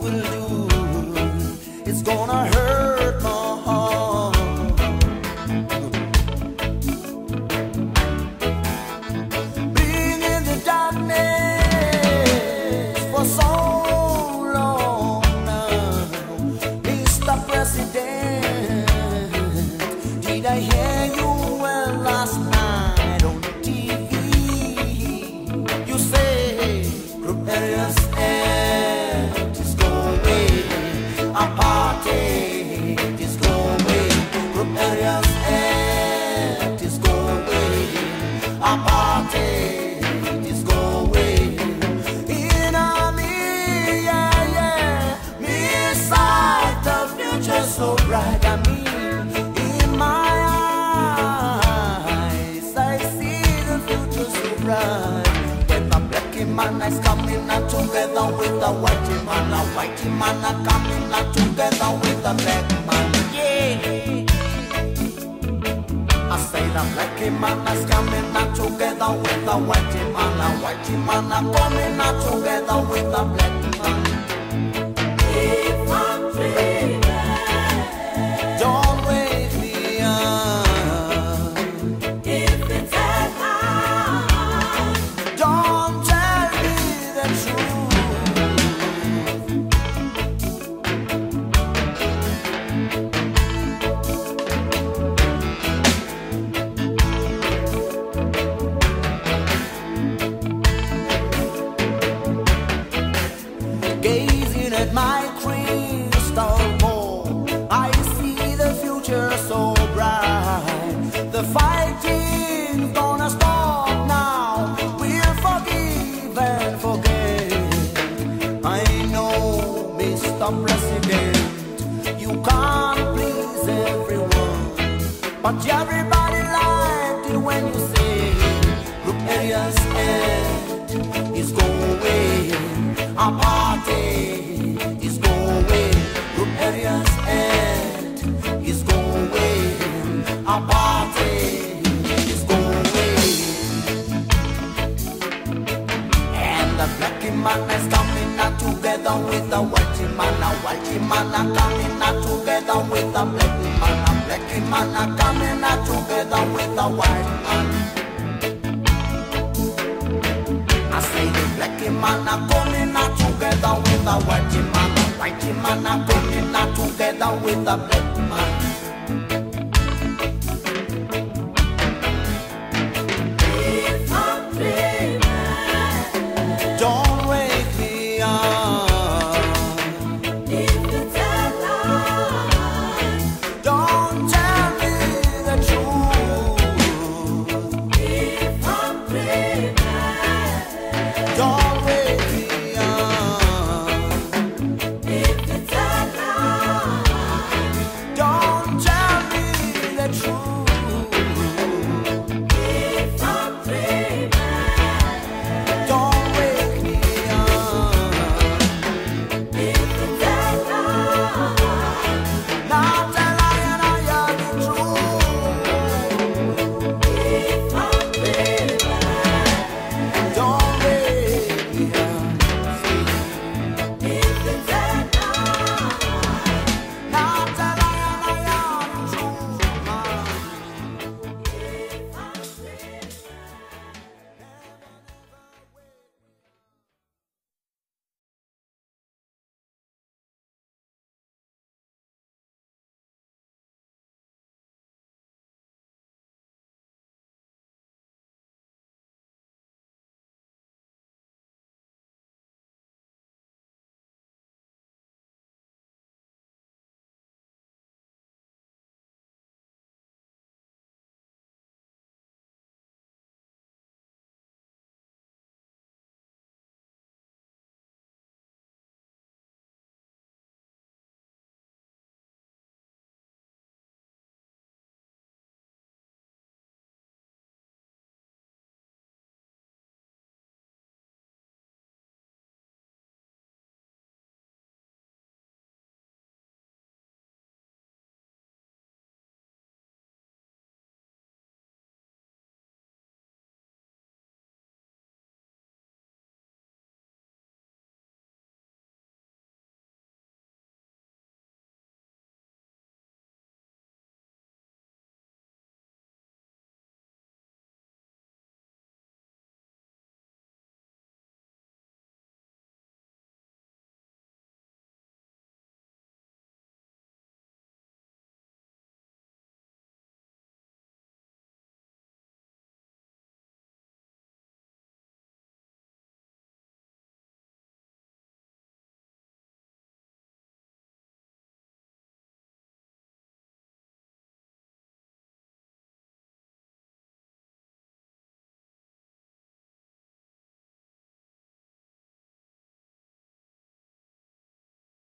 truth will do. It's gonna hurt my heart. Being in the darkness for so long Mr. President, did I hear you well last night on TV? You say group areas and When the black man is coming out together with the white man, the white man are coming out together with the black man. Yeah. I say the black man is coming together with the white man, the white man coming together with black man. But everybody liked it when you say, "Look, areas end is going, the man is coming out together with the white man. The white man are coming out together with the black man. The black man coming out together with the white man. I say the black man are coming out together with the white man. The white man are coming out together with the black